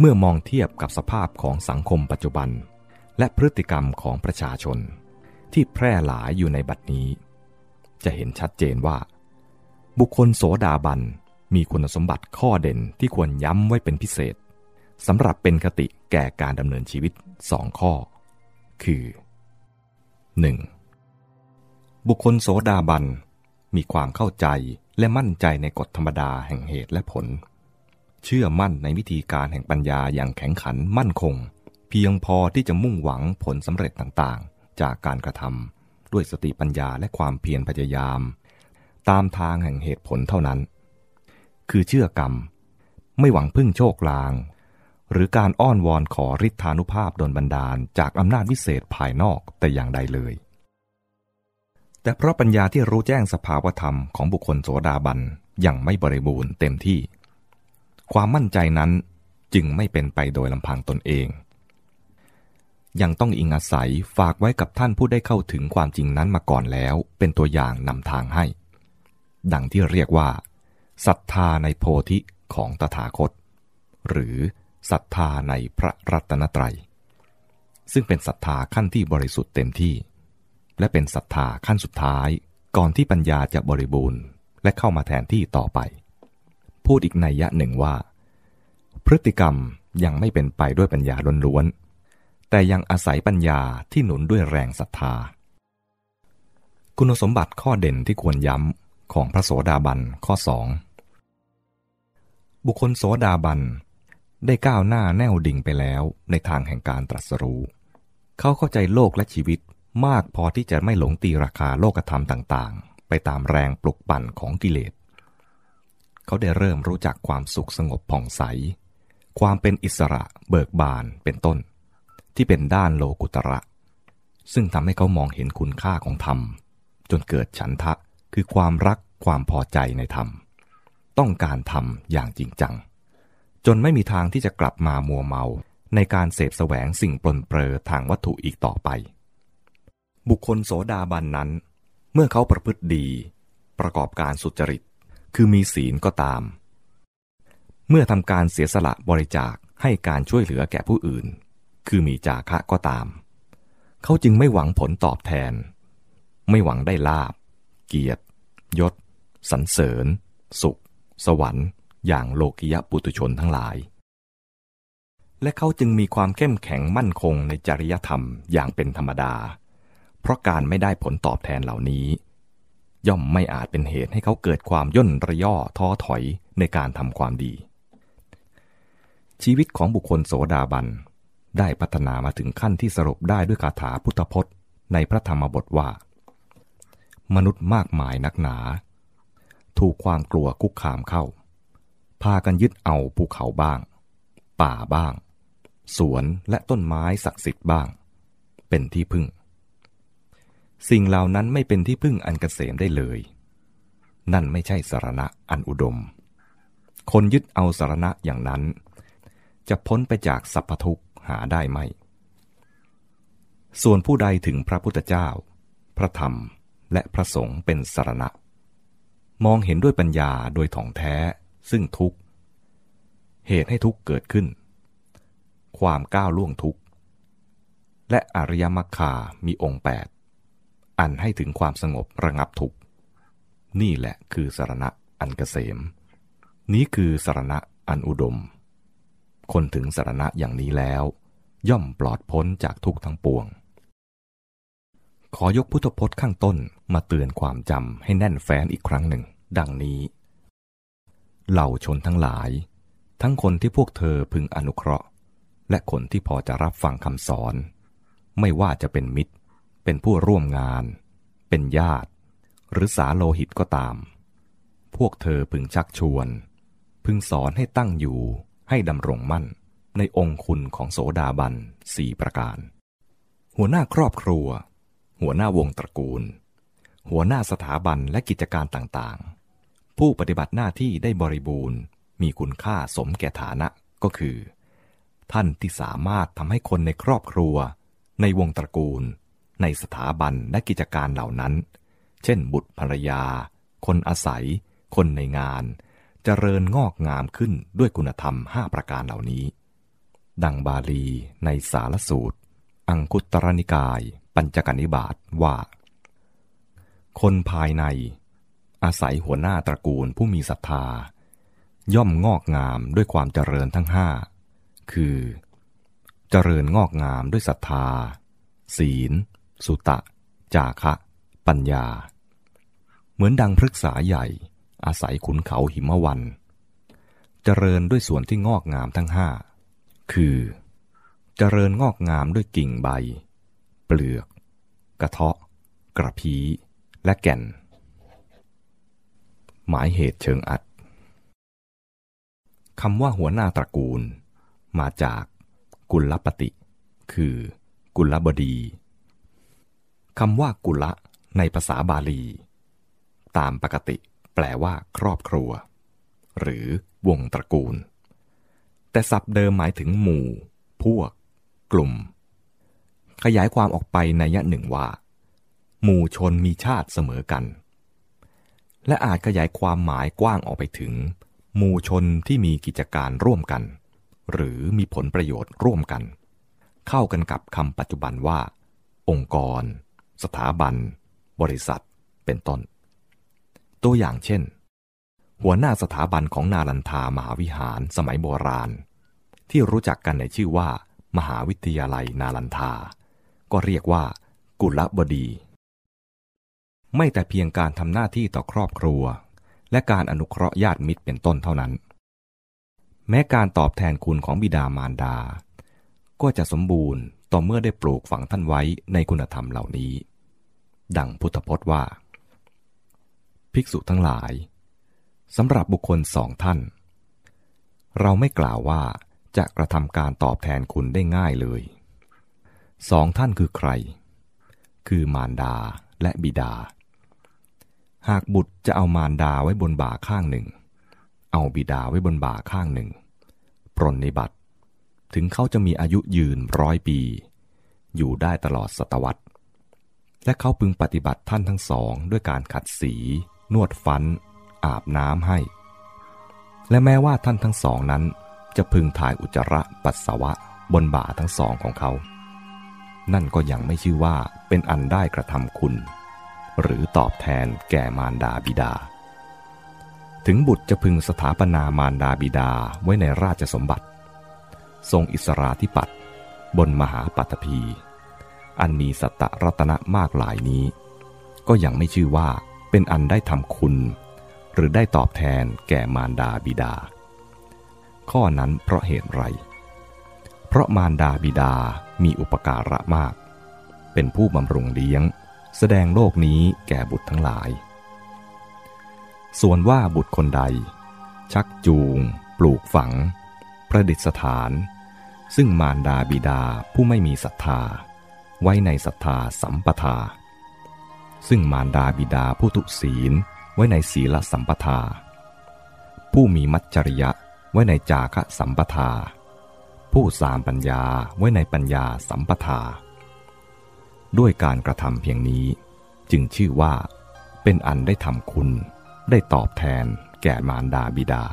เมื่อมองเทียบกับสภาพของสังคมปัจจุบัน และพฤติกรรมของประชาชน ที่แพร่หลายอยู่ในบัดนี้ จะเห็นชัดเจนว่า บุคคลโสดาบันมีคุณสมบัติข้อเด่นที่ควรย้ำไว้เป็นพิเศษสำหรับเป็นคติแก่การดำเนินชีวิตสองข้อ คือ 1. บุคคลโสดาบันมีความเข้าใจและมั่นใจในกฎธรรมดาแห่งเหตุและผล เชื่อมั่นในวิธีการแห่งปัญญาอย่างแข็งขันมั่นคง เพียงพอที่จะมุ่งหวังผลสำเร็จต่างๆ จากการกระทำด้วยสติปัญญาและความเพียรพยายาม ตามทางแห่งเหตุผลเท่านั้น คือเชื่อกรรม ไม่หวังพึ่งโชคลาง หรือการอ้อนวอนขอฤทธานุภาพดลบันดาลจากอำนาจวิเศษภายนอกแต่อย่างใดเลย แต่เพราะปัญญาที่รู้แจ้งสภาวธรรมของบุคคลโสดาบันยังไม่บริบูรณ์เต็มที่ ความมั่นใจนั้นจึงไม่เป็นไปโดยลำพังตนเอง ยังต้องอิงอาศัยฝากไว้กับท่านผู้ได้เข้าถึงความจริงนั้นมาก่อนแล้ว เป็นตัวอย่างนำทางให้ ดังที่เรียกว่าศรัทธาในโพธิของตถาคต หรือศรัทธาในพระรัตนตรัย ซึ่งเป็นศรัทธาขั้นที่บริสุทธิ์เต็มที่ และเป็นศรัทธาขั้นสุดท้ายก่อนที่ปัญญาจะบริบูรณ์ และเข้ามาแทนที่ต่อไป พูดอีกในยะหนึ่งว่า พฤติกรรมยังไม่เป็นไปด้วยปัญญาล้วนๆ แต่ยังอาศัยปัญญาที่หนุนด้วยแรงศรัทธา คุณสมบัติข้อเด่นที่ควรย้ำของพระโสดาบันข้อสองบุคคลโสดาบันได้ก้าวหน้าแนวดิ่งไปแล้วในทางแห่งการตรัสรู้ เขาเข้าใจโลกและชีวิตมากพอที่จะไม่หลงตีราคาโลกธรรมต่างๆ ไปตามแรงปลุกปั่นของกิเลส เขาได้เริ่มรู้จักความสุขสงบผ่องใส ความเป็นอิสระเบิกบานเป็นต้น ที่เป็นด้านโลกุตระ ซึ่งทำให้เขามองเห็นคุณค่าของธรรม จนเกิดฉันทะคือความรักความพอใจในธรรม ต้องการธรรมอย่างจริงจัง จนไม่มีทางที่จะกลับมามัวเมาในการเสพแสวงสิ่งปลนเปลือทางวัตถุอีกต่อไป บุคคลโสดาบันนั้น เมื่อเขาประพฤติดี ประกอบการสุจริต คือมีศีลก็ตาม เมื่อทำการเสียสละบริจาคให้การช่วยเหลือแก่ผู้อื่น คือมีจาคะก็ตาม เขาจึงไม่หวังผลตอบแทน ไม่หวังได้ลาบ เกียรติยศสรรเสริญ สุข สวรรค์ อย่างโลกิยะปุตุชนทั้งหลาย และเขาจึงมีความเข้มแข็งมั่นคงในจริยธรรมอย่างเป็นธรรมดา เพราะการไม่ได้ผลตอบแทนเหล่านี้ ย่อมไม่อาจเป็นเหตุให้เขาเกิดความย่นระย่อท้อถอยในการทำความดี ชีวิตของบุคคลโสดาบัน ได้พัฒนามาถึงขั้นที่สรุปได้ด้วยคาถาพุทธพจน์ ในพระธรรมบทว่า มนุษย์มากมายนักหนา ถูกความกลัวคุกคามเข้า พากันยึดเอาภูเขาบ้าง ป่าบ้าง สวนและต้นไม้ศักดิ์สิทธิ์บ้าง เป็นที่พึ่ง สิ่งเหล่านั้นไม่เป็นที่พึ่งอันกเกษมได้เลย นั่นไม่ใช่สารณะอันอุดม คนยึดเอาสารณะอย่างนั้น จะพ้นไปจากสัพพทุกหาได้ไหมส่วนผู้ใดถึงพระพุทธเจ้า พระธรรมและพระสงฆ์เป็นสารณะ มองเห็นด้วยปัญญาโดยถ่องแท้ซึ่งทุกเหตุให้ทุกเกิดขึ้น ความก้าวล่วงทุกและอริยมรรคามีองค์แปด อันให้ถึงความสงบระงับทุกข์นี่แหละคือสารณะอันเกษม นี้คือสารณะอันอุดม คนถึงสารณะอย่างนี้แล้ว ย่อมปลอดพ้นจากทุกทั้งปวง ขอยกพุทธพจน์ข้างต้นมาเตือนความจำให้แน่นแฟ้นอีกครั้งหนึ่ง ดังนี้ เหล่าชนทั้งหลาย ทั้งคนที่พวกเธอพึงอนุเคราะห์ และคนที่พอจะรับฟังคำสอน ไม่ว่าจะเป็นมิตร เป็นผู้ร่วมงาน เป็นญาติ หรือสาโลหิตก็ตาม พวกเธอพึงชักชวน พึงสอนให้ตั้งอยู่ให้ดำรงมั่นในองค์คุณของโสดาบันสี่ประการ หัวหน้าครอบครัว หัวหน้าวงตระกูล หัวหน้าสถาบันและกิจการต่างๆ ผู้ปฏิบัติหน้าที่ได้บริบูรณ์ มีคุณค่าสมแก่ฐานะก็คือ ท่านที่สามารถทำให้คนในครอบครัว ในวงตระกูล ในสถาบันและกิจการเหล่านั้น เช่น บุตรภรรยา คนอาศัย คนในงานจเจริญงอกงามขึ้นด้วยคุณธรรมห้าประการเหล่านี้ ดังบาลีในสารสูตร อังคุตรนิกาย ปัญจกนิบาตว่า คนภายใน อาศัยหัวหน้าตระกูลผู้มีศรัทธา ย่อมงอกงามด้วยความเจริญทั้งห้าคือ เจริญงอกงามด้วยศรัทธา ศีล สุตะ จาคะ ปัญญา เหมือนดังพฤกษาใหญ่ อาศัยขุนเขาหิมวัน เจริญด้วยส่วนที่งอกงามทั้งห้า คือ เจริญงอกงามด้วยกิ่งใบ เปลือก กระเทาะ กระพี้และแก่น หมายเหตุเชิงอัดคำว่าหัวหน้าตระกูล มาจากกุลปฏิคือ กุลบดี คำว่ากุละในภาษาบาลี ตามปกติแปลว่า ครอบครัว หรือวงตระกูล แต่ศัพท์เดิมหมายถึงหมู่ พวก กลุ่ม ขยายความออกไปในยะหนึ่งว่า หมู่ชนมีชาติเสมอกัน และอาจขยายความหมายกว้างออกไปถึง หมู่ชนที่มีกิจการร่วมกัน หรือมีผลประโยชน์ร่วมกัน เข้ากันกับคำปัจจุบันว่า องค์กร สถาบัน บริษัท เป็นต้น ตัวอย่างเช่น หัวหน้าสถาบันของนาลันทามหาวิหารสมัยโบราณ ที่รู้จักกันในชื่อว่า มหาวิทยาลัยนาลันทา ก็เรียกว่า กุลบดี ไม่แต่เพียงการทำหน้าที่ต่อครอบครัว และการอนุเคราะห์ญาติมิตรเป็นต้นเท่านั้น แม้การตอบแทนคุณของบิดามารดา ก็จะสมบูรณ์ ต่อเมื่อได้ปลูกฝังท่านไว้ในคุณธรรมเหล่านี้ ดังพุทธพจน์ว่า ภิกษุทั้งหลายสำหรับบุคคลสองท่าน เราไม่กล่าวว่าจะกระทำการตอบแทนคุณได้ง่ายเลยสองท่านคือใคร คือมารดาและบิดา หากบุตรจะเอามารดาไว้บนบ่าข้างหนึ่ง เอาบิดาไว้บนบ่าข้างหนึ่ง ปรนนิบัติ ถึงเขาจะมีอายุยืนร้อยปี อยู่ได้ตลอดศตวรรษ และเขาพึงปฏิบัติท่านทั้งสองด้วยการขัดสี นวดฟัน อาบน้ำให้ และแม้ว่าท่านทั้งสองนั้น จะพึงถ่ายอุจจาระปัสสาวะบนบ่าทั้งสองของเขา นั่นก็ยังไม่ชื่อว่าเป็นอันได้กระทำคุณ หรือตอบแทนแก่มารดาบิดา ถึงบุตรจะพึงสถาปนามารดาบิดาไว้ในราชสมบัติ ทรงอิสราธิปัตบนมหาปัตภี อันมีสัตตรัตนะมากหลายนี้ ก็ยังไม่ชื่อว่าเป็นอันได้ทำคุณ หรือได้ตอบแทนแก่มารดาบิดา ข้อนั้นเพราะเหตุไร เพราะมารดาบิดามีอุปการะมาก เป็นผู้บำรุงเลี้ยง แสดงโลกนี้แก่บุตรทั้งหลาย ส่วนว่าบุตรคนใด ชักจูง ปลูกฝัง ประดิษฐาน ซึ่งมารดาบิดาผู้ไม่มีศรัทธา ไว้ในศรัทธาสัมปทา ซึ่งมารดาบิดาผู้ทุศีลไว้ในศีลสัมปทา ผู้มีมัจจริยะไว้ในจาคะสัมปทา ผู้สามปัญญาไว้ในปัญญาสัมปทา ด้วยการกระทำเพียงนี้ จึงชื่อว่า เป็นอันได้ทำคุณ ได้ตอบแทนแก่มารดาบิดา